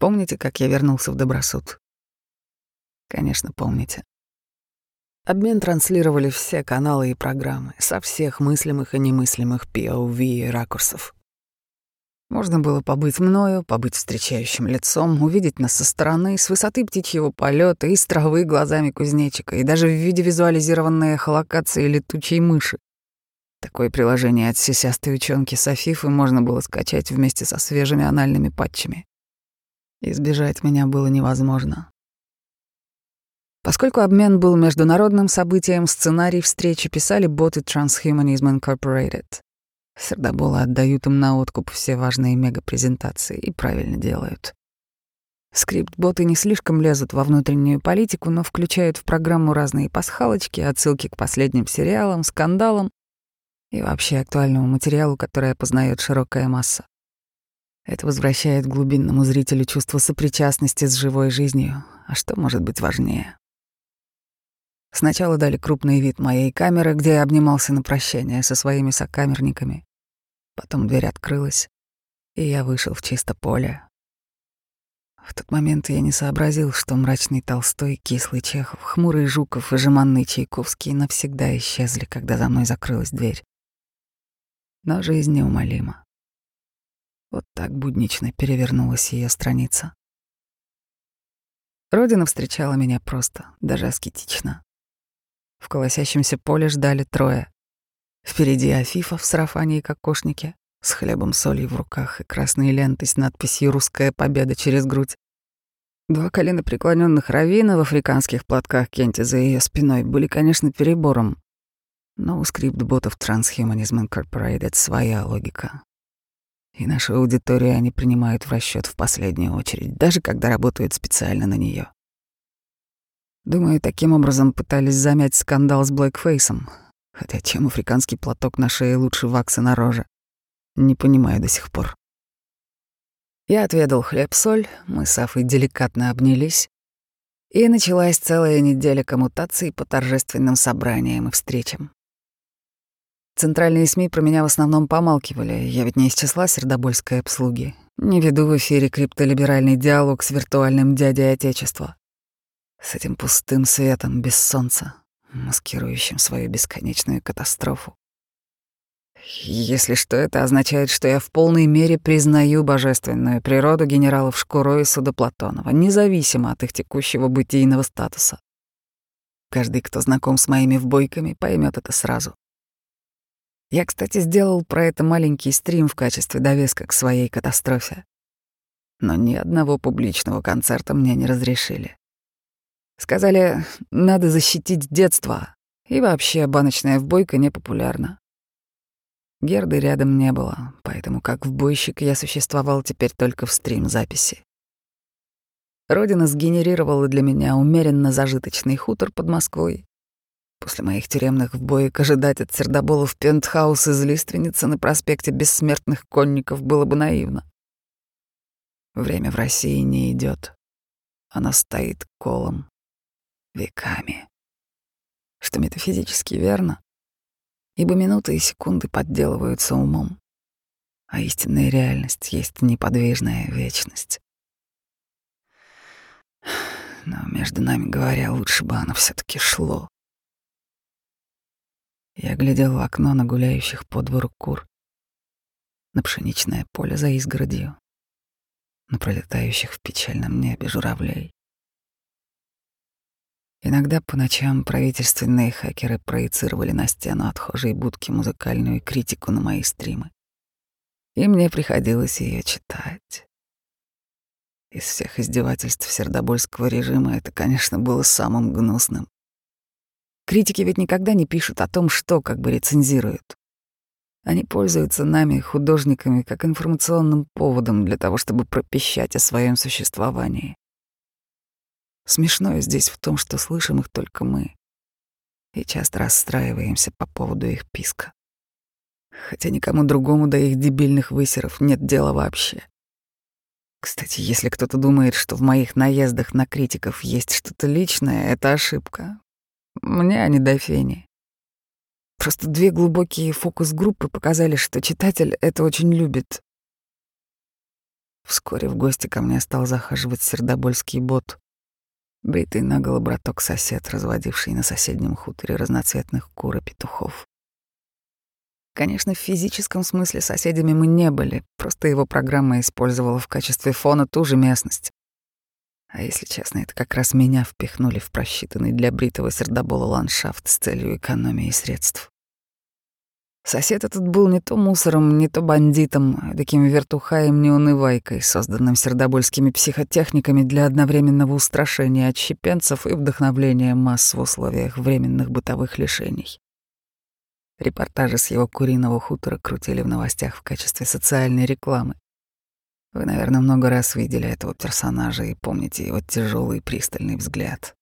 Помните, как я вернулся в Добросуд? Конечно, помните. Обмен транслировали все каналы и программы со всех мыслимых и немыслимых POV и ракурсов. Можно было побыть мною, побыть встречающим лицом, увидеть нас со стороны, с высоты птичьего полета, из травы глазами кузнечика, и даже в виде визуализированной эхолокации летучей мыши. Такое приложение от сисястой учёнки Софифы можно было скачать вместе со свежими анальными патчами. Избежать меня было невозможно. Поскольку обмен был международным событием, сценарий встречи писали боты Transhumanism Incorporated. Сердоболы отдают им на откуп все важные мегапрезентации и правильно делают. Скрипт-боты не слишком лезут во внутреннюю политику, но включают в программу разные пасхалочки, отсылки к последним сериалам, скандалам и вообще актуальному материалу, который опознает широкая масса. Это возвращает глубинному зрителю чувство сопричастности с живой жизнью. А что может быть важнее? Сначала дали крупный вид моей камеры, где я обнимался на прощание со своими сокамерниками. Потом дверь открылась, и я вышел в чисто поле. В тот момент я не сообразил, что мрачный Толстой, кислый Чехов, хмурый Жуков и жеманный Чайковский навсегда исчезли, когда за мной закрылась дверь. Но жизнь неумолима. Вот так буднично перевернулась ее страница. Родина встречала меня просто, даже аскетично. В колосящемся поле ждали трое. Впереди Афифа в сарафане и кокошнике, с хлебом солью в руках и красной лентой с надписью «Русская победа» через грудь. Два колена преклоненных раввина в африканских платках Кенти за ее спиной были, конечно, перебором. Но у скрипт-ботов Transhumanism Incorporated своя логика. И нашу аудиторию они принимают в расчет в последнюю очередь, даже когда работают специально на нее. Думаю, таким образом пытались замять скандал с блэкфейсом. Хотя чем африканский платок на шее лучше вакса на роже? Не понимаю до сих пор. Я отведал хлеб-соль, мы с Афой деликатно обнялись, и началась целая неделя коммутаций по торжественным собраниям и встречам. Центральные СМИ про меня в основном помалкивали, я ведь не из числа сердобольской обслуги. Не веду в эфире криптолиберальный диалог с виртуальным дядей Отечества. С этим пустым светом без солнца, маскирующим свою бесконечную катастрофу. Если что, это означает, что я в полной мере признаю божественную природу генералов Шкуро и Судоплатонова, независимо от их текущего бытийного статуса. Каждый, кто знаком с моими вбойками, поймет это сразу. Я, кстати, сделал про это маленький стрим в качестве довеска к своей катастрофе. Но ни одного публичного концерта мне не разрешили. Сказали, надо защитить детство, и вообще баночная вбойка непопулярна. Герды рядом не было, поэтому как вбойщик я существовал теперь только в стрим-записи. Родина сгенерировала для меня умеренно зажиточный хутор под Москвой. После моих тюремных вбоек ожидать от сердоболов пентхаус из лиственницы на проспекте Бессмертных Конников было бы наивно. Время в России не идет, Оно стоит колом веками. Что метафизически верно, ибо минуты и секунды подделываются умом, а истинная реальность есть неподвижная вечность. Но между нами говоря, лучше бы оно все таки шло. Я глядел в окно на гуляющих по двору кур, на пшеничное поле за изгородью, на пролетающих в печальном небе журавлей. Иногда по ночам правительственные хакеры проецировали на стену отхожей будки музыкальную критику на мои стримы. И мне приходилось ее читать. Из всех издевательств сердобольского режима это, конечно, было самым гнусным. Критики ведь никогда не пишут о том, что как бы рецензируют. Они пользуются нами, художниками, как информационным поводом для того, чтобы пропищать о своем существовании. Смешное здесь в том, что слышим их только мы. И часто расстраиваемся по поводу их писка. Хотя никому другому до их дебильных высеров нет дела вообще. Кстати, если кто-то думает, что в моих наездах на критиков есть что-то личное, это ошибка. Мне они до фени. Просто две глубокие фокус-группы показали, что читатель это очень любит. Вскоре в гости ко мне стал захаживать сердобольский бот. Бритый наголо браток-сосед, разводивший на соседнем хуторе разноцветных кур и петухов. Конечно, в физическом смысле соседями мы не были, просто его программа использовала в качестве фона ту же местность. А если честно, это как раз меня впихнули в просчитанный для бритого сердобола ландшафт с целью экономии средств. Сосед этот был не то мусором, не то бандитом, а таким вертухаем-неунывайкой, созданным сердобольскими психотехниками для одновременного устрашения отщепенцев и вдохновления масс в условиях временных бытовых лишений. Репортажи с его куриного хутора крутили в новостях в качестве социальной рекламы. Вы, наверное, много раз видели этого персонажа и помните его тяжелый пристальный взгляд.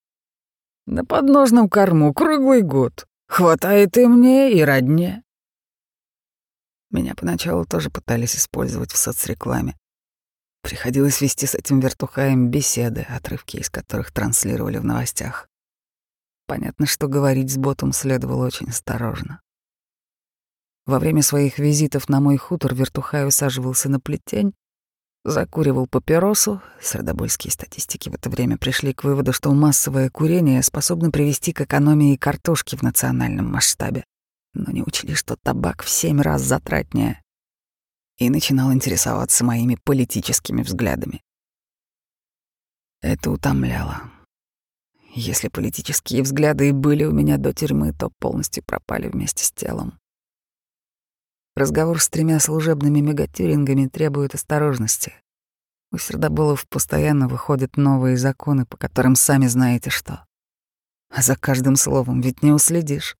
На подножном корму круглый год. Хватает и мне, и родне. Меня поначалу тоже пытались использовать в соцрекламе. Приходилось вести с этим вертухаем беседы, отрывки из которых транслировали в новостях. Понятно, что говорить с ботом следовало очень осторожно. Во время своих визитов на мой хутор вертухай усаживался на плетень, закуривал папиросу. Средобольские статистики в это время пришли к выводу, что массовое курение способно привести к экономии картошки в национальном масштабе но не учли, что табак в семь раз затратнее, и начинал интересоваться моими политическими взглядами. Это утомляло. Если политические взгляды и были у меня до тюрьмы, то полностью пропали вместе с телом. Разговор с тремя служебными мегатюрингами требует осторожности. У сердоболов постоянно выходят новые законы, по которым сами знаете что. А за каждым словом ведь не уследишь.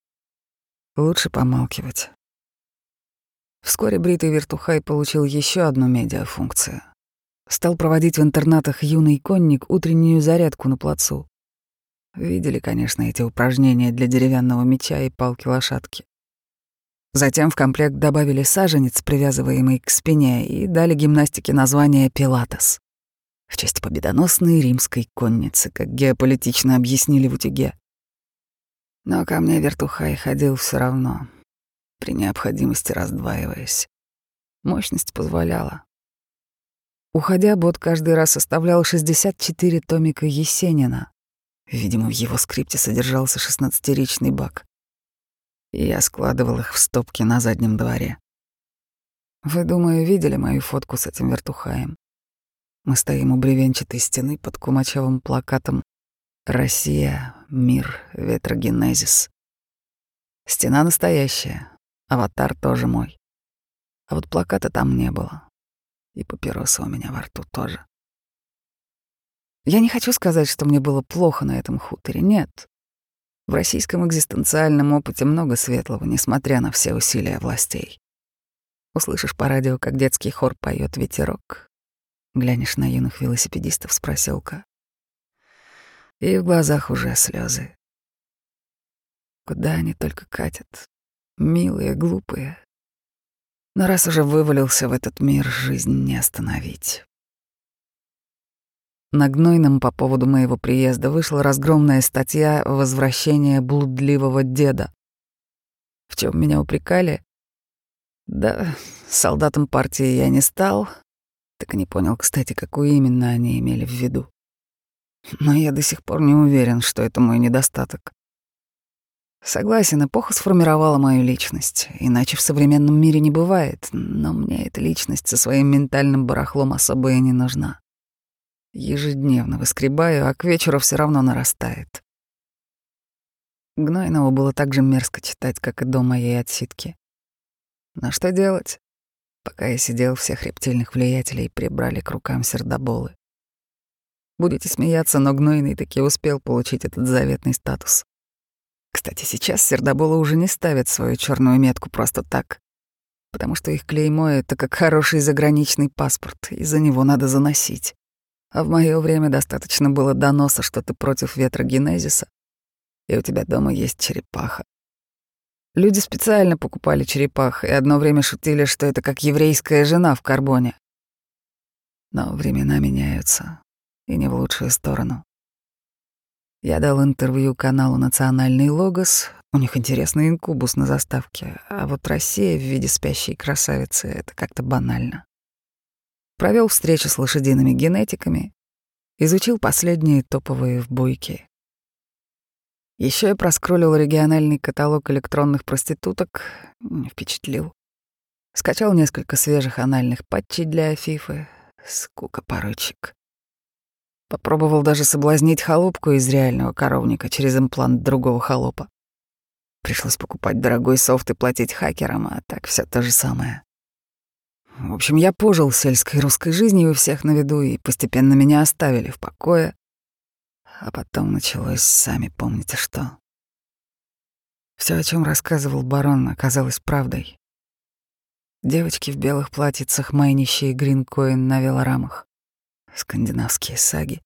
Лучше помалкивать. Вскоре бритый вертухай получил еще одну медиафункцию. Стал проводить в интернатах юный конник утреннюю зарядку на плацу. Видели, конечно, эти упражнения для деревянного меча и палки-лошадки. Затем в комплект добавили саженец, привязываемый к спине, и дали гимнастике название «Пилатес» в честь победоносной римской конницы, как геополитично объяснили в утюге. Но ко мне вертухай ходил все равно, при необходимости раздваиваясь. Мощность позволяла. Уходя, бот каждый раз оставлял 64 томика Есенина. Видимо, в его скрипте содержался шестнадцатеричный бак. И я складывал их в стопки на заднем дворе. Вы, думаю, видели мою фотку с этим вертухаем? Мы стоим у бревенчатой стены под кумачевым плакатом Россия, мир, ветрогенезис. Стена настоящая, аватар тоже мой. А вот плаката там не было. И папироса у меня во рту тоже. Я не хочу сказать, что мне было плохо на этом хуторе, нет. В российском экзистенциальном опыте много светлого, несмотря на все усилия властей. Услышишь по радио, как детский хор поет ветерок. Глянешь на юных велосипедистов с проселка и в глазах уже слезы. Куда они только катят, милые, глупые. Но раз уже вывалился в этот мир, жизнь не остановить. На Гнойном по поводу моего приезда вышла разгромная статья «Возвращение блудливого деда». В чем меня упрекали? Да, солдатом партии я не стал, так и не понял, кстати, какую именно они имели в виду. Но я до сих пор не уверен, что это мой недостаток. Согласен, эпоха сформировала мою личность, иначе в современном мире не бывает, но мне эта личность со своим ментальным барахлом особо и не нужна. Ежедневно выскребаю, а к вечеру все равно нарастает. Гнойного было так же мерзко читать, как и до моей отсидки. Но что делать? Пока я сидел, всех рептильных влиятелей прибрали к рукам сердоболы. Будете смеяться, но Гнойный таки успел получить этот заветный статус. Кстати, сейчас сердоболы уже не ставят свою черную метку просто так, потому что их клеймо — это как хороший заграничный паспорт, и за него надо заносить. А в мое время достаточно было доноса, что ты против ветрогенезиса, и у тебя дома есть черепаха. Люди специально покупали черепах и одно время шутили, что это как еврейская жена в карбоне. Но времена меняются, и не в лучшую сторону. Я дал интервью каналу «Национальный Логос». У них интересный инкубус на заставке, а вот Россия в виде спящей красавицы — это как-то банально. Провел встречу с лошадиными генетиками, изучил последние топовые в буйке. Еще я проскроллил региональный каталог электронных проституток, не впечатлил. Скачал несколько свежих анальных патчей для Афифы. Скука-порычек. Попробовал даже соблазнить холопку из реального коровника через имплант другого холопа. Пришлось покупать дорогой софт и платить хакерам, а так все то же самое. В общем, я пожил сельской русской жизнью у всех на виду, и постепенно меня оставили в покое. А потом началось, сами помните что. Все, о чем рассказывал барон, оказалось правдой. Девочки в белых платьицах, майнящие гринкоин на велорамах. Скандинавские саги,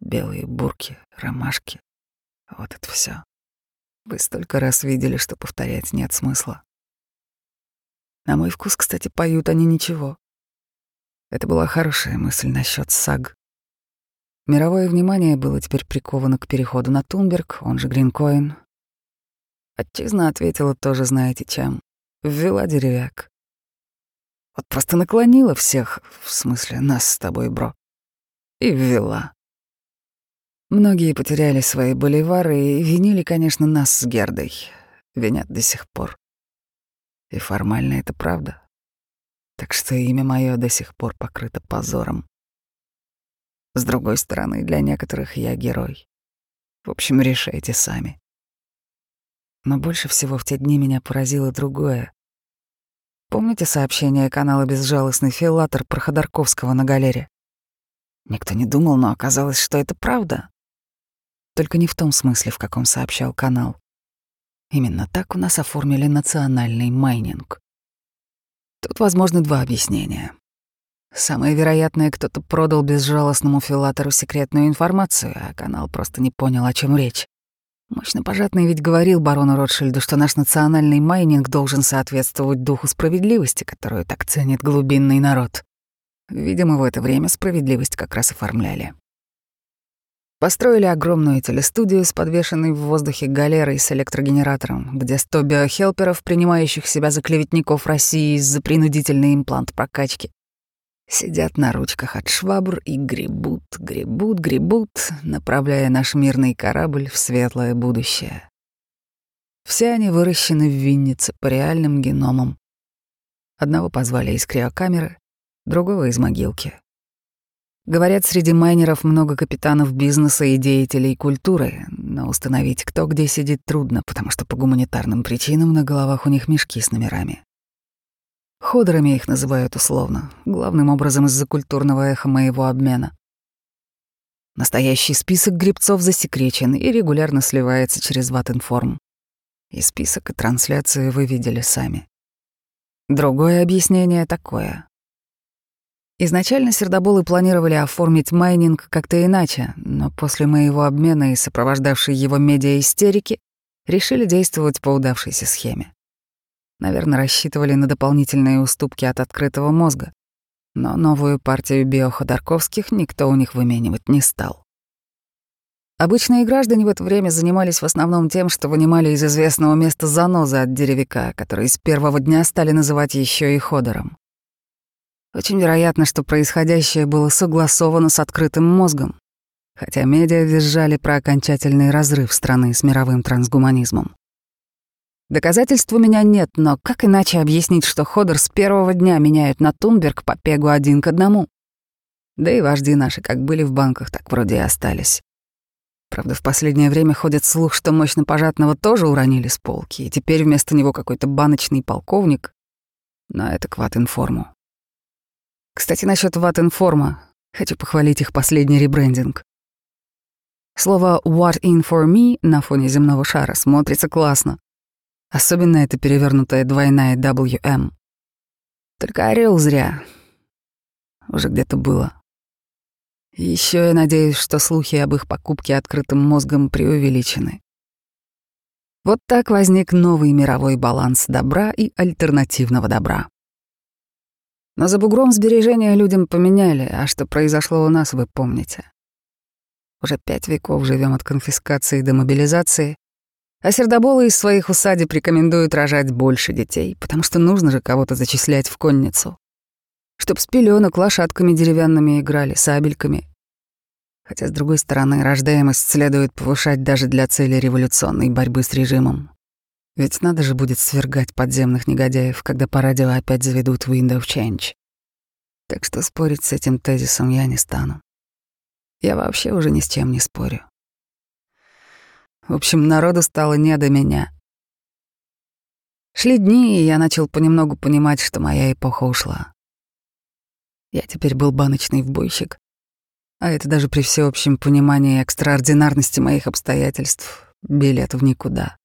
белые бурки, ромашки. Вот это все. Вы столько раз видели, что повторять нет смысла. На мой вкус, кстати, поют они ничего. Это была хорошая мысль насчет саг. Мировое внимание было теперь приковано к переходу на Тунберг, он же Гринкоин. Отчизна ответила тоже знаете чем. Ввела деревяк. Вот просто наклонила всех, в смысле нас с тобой, бро, и ввела. Многие потеряли свои боливары и винили, конечно, нас с Гердой. Винят до сих пор. И формально это правда. Так что имя мое до сих пор покрыто позором. С другой стороны, для некоторых я герой. В общем, решайте сами. Но больше всего в те дни меня поразило другое. Помните сообщение канала «Безжалостный филатор» про Ходорковского на галере? Никто не думал, но оказалось, что это правда. Только не в том смысле, в каком сообщал канал. Именно так у нас оформили национальный майнинг. Тут возможны два объяснения. Самое вероятное, кто-то продал безжалостному филатору секретную информацию, а канал просто не понял, о чем речь. Мощнопожатный ведь говорил барону Ротшильду, что наш национальный майнинг должен соответствовать духу справедливости, которую так ценит глубинный народ. Видимо, в это время справедливость как раз оформляли. Построили огромную телестудию с подвешенной в воздухе галерой с электрогенератором, где 100 биохелперов, принимающих себя за клеветников России из-за принудительной имплант прокачки, сидят на ручках от швабр и гребут, гребут, гребут, направляя наш мирный корабль в светлое будущее. Все они выращены в Виннице по реальным геномам. Одного позвали из криокамеры, другого из могилки. Говорят, среди майнеров много капитанов бизнеса и деятелей культуры, но установить, кто где сидит, трудно, потому что по гуманитарным причинам на головах у них мешки с номерами. Ходорами их называют условно, главным образом из-за культурного эха моего обмена. Настоящий список грибцов засекречен и регулярно сливается через Ватинформ. И список, и трансляции вы видели сами. Другое объяснение такое. Изначально сердоболы планировали оформить майнинг как-то иначе, но после моего обмена и сопровождавшей его медиа-истерики решили действовать по удавшейся схеме. Наверное, рассчитывали на дополнительные уступки от открытого мозга, но новую партию биоходорковских никто у них выменивать не стал. Обычные граждане в это время занимались в основном тем, что вынимали из известного места занозы от деревика, который с первого дня стали называть еще и ходором. Очень вероятно, что происходящее было согласовано с открытым мозгом, хотя медиа визжали про окончательный разрыв страны с мировым трансгуманизмом. Доказательств у меня нет, но как иначе объяснить, что Ходор с первого дня меняют на Тунберг по пегу один к одному? Да и вожди наши как были в банках, так вроде и остались. Правда, в последнее время ходит слух, что мощно пожатного тоже уронили с полки, и теперь вместо него какой-то баночный полковник. Но это кват-информу. Кстати, насчет Ватинформа. Хочу похвалить их последний ребрендинг. Слово «what in for me» на фоне земного шара смотрится классно. Особенно это перевернутая двойная WM. Только орел зря. Уже где-то было. Еще я надеюсь, что слухи об их покупке открытым мозгом преувеличены. Вот так возник новый мировой баланс добра и альтернативного добра. Но за бугром сбережения людям поменяли, а что произошло у нас, вы помните. Уже пять веков живем от конфискации до мобилизации, а сердоболы из своих усадеб рекомендуют рожать больше детей, потому что нужно же кого-то зачислять в конницу. Чтоб с пеленок лошадками деревянными играли, сабельками. Хотя, с другой стороны, рождаемость следует повышать даже для цели революционной борьбы с режимом. Ведь надо же будет свергать подземных негодяев, когда по радио опять заведут Window Change. Так что спорить с этим тезисом я не стану. Я вообще уже ни с чем не спорю. В общем, народу стало не до меня. Шли дни, и я начал понемногу понимать, что моя эпоха ушла. Я теперь был баночный вбойщик. А это даже при всеобщем понимании экстраординарности моих обстоятельств — билет в никуда.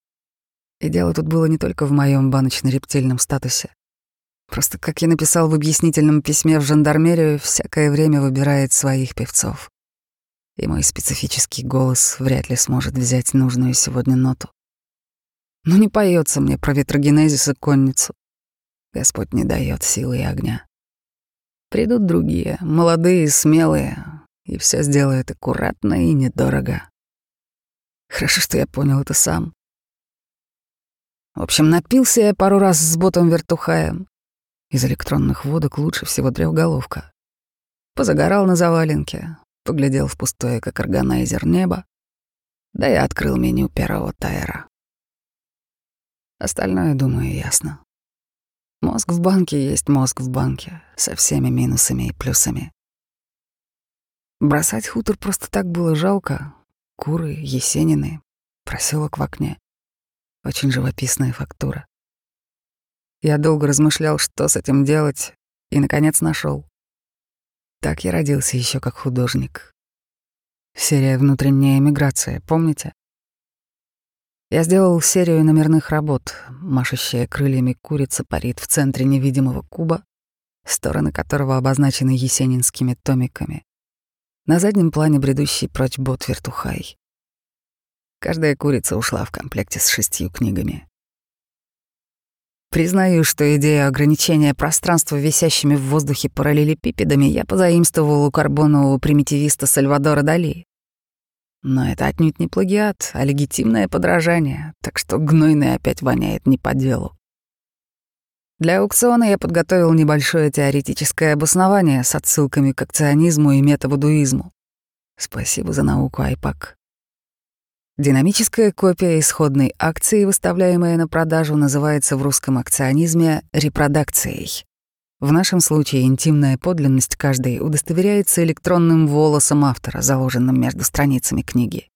И дело тут было не только в моем баночно-рептильном статусе. Просто, как я написал в объяснительном письме в жандармерию, всякое время выбирает своих певцов. И мой специфический голос вряд ли сможет взять нужную сегодня ноту. Но не поется мне про ветрогенезис и конницу. Господь не дает силы и огня. Придут другие, молодые, смелые, и все сделают аккуратно и недорого. Хорошо, что я понял это сам. В общем, напился я пару раз с ботом-вертухаем. Из электронных водок лучше всего трехголовка. Позагорал на заваленке, поглядел в пустое, как органайзер, небо, да и открыл меню первого тайра. Остальное, думаю, ясно. Мозг в банке есть мозг в банке, со всеми минусами и плюсами. Бросать хутор просто так было жалко. Куры, Есенины, проселок в окне. Очень живописная фактура. Я долго размышлял, что с этим делать, и, наконец, нашел. Так я родился еще как художник. Серия «Внутренняя эмиграция», помните? Я сделал серию номерных работ. Машущая крыльями курица парит в центре невидимого куба, стороны которого обозначены есенинскими томиками. На заднем плане бредущий прочь бот вертухай. Каждая курица ушла в комплекте с шестью книгами. Признаю, что идею ограничения пространства висящими в воздухе параллелепипедами я позаимствовал у карбонового примитивиста Сальвадора Дали. Но это отнюдь не плагиат, а легитимное подражание, так что гнойный опять воняет не по делу. Для аукциона я подготовил небольшое теоретическое обоснование с отсылками к акционизму и метавудуизму. Спасибо за науку, Айпак. Динамическая копия исходной акции, выставляемая на продажу, называется в русском акционизме репродакцией. В нашем случае интимная подлинность каждой удостоверяется электронным волосом автора, заложенным между страницами книги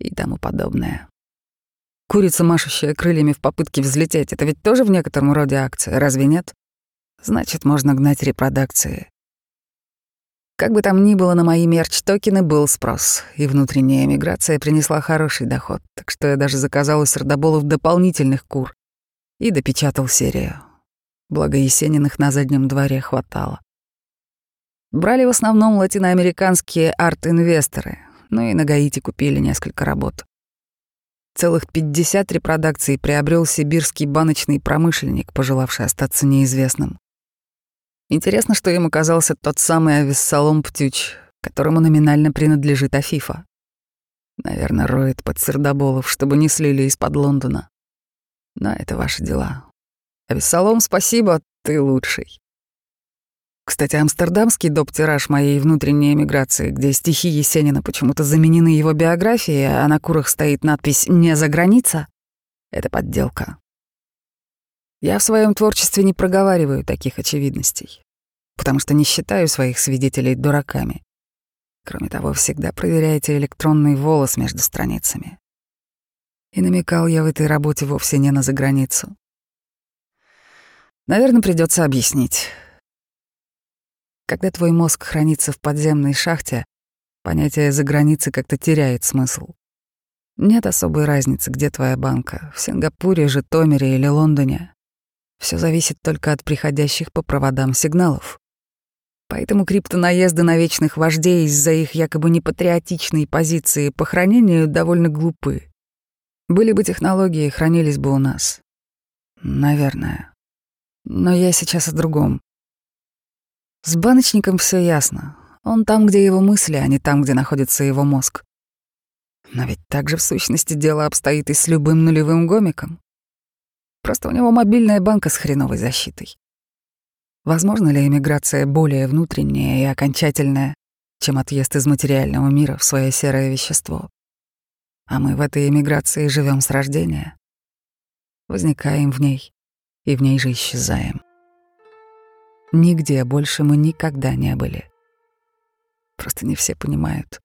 и тому подобное. Курица, машущая крыльями в попытке взлететь, это ведь тоже в некотором роде акция, разве нет? Значит, можно гнать репродакции. Как бы там ни было, на мои мерч-токены был спрос, и внутренняя миграция принесла хороший доход, так что я даже заказал у сердоболов дополнительных кур и допечатал серию. Благо Есениных на заднем дворе хватало. Брали в основном латиноамериканские арт-инвесторы, ну и на Гаити купили несколько работ. Целых 50 репродакций приобрел сибирский баночный промышленник, пожелавший остаться неизвестным. Интересно, что им оказался тот самый Авессалом Птюч, которому номинально принадлежит Афифа. Наверное, роет под сердоболов, чтобы не слили из-под Лондона. Но это ваши дела. Авессалом, спасибо, ты лучший. Кстати, амстердамский доп-тираж моей внутренней эмиграции, где стихи Есенина почему-то заменены его биографией, а на курах стоит надпись «Не за граница», — это подделка. Я в своем творчестве не проговариваю таких очевидностей, потому что не считаю своих свидетелей дураками. Кроме того, всегда проверяйте электронный волос между страницами. И намекал я в этой работе вовсе не на заграницу. Наверное, придется объяснить. Когда твой мозг хранится в подземной шахте, понятие «за границей» как-то теряет смысл. Нет особой разницы, где твоя банка — в Сингапуре, Житомире или Лондоне. Все зависит только от приходящих по проводам сигналов. Поэтому криптонаезды на вечных вождей из-за их якобы непатриотичной позиции по хранению довольно глупы. Были бы технологии, хранились бы у нас. Наверное. Но я сейчас о другом. С баночником все ясно. Он там, где его мысли, а не там, где находится его мозг. Но ведь так же в сущности дело обстоит и с любым нулевым гомиком. Просто у него мобильная банка с хреновой защитой. Возможно ли эмиграция более внутренняя и окончательная, чем отъезд из материального мира в свое серое вещество? А мы в этой эмиграции живем с рождения. Возникаем в ней и в ней же исчезаем. Нигде больше мы никогда не были. Просто не все понимают.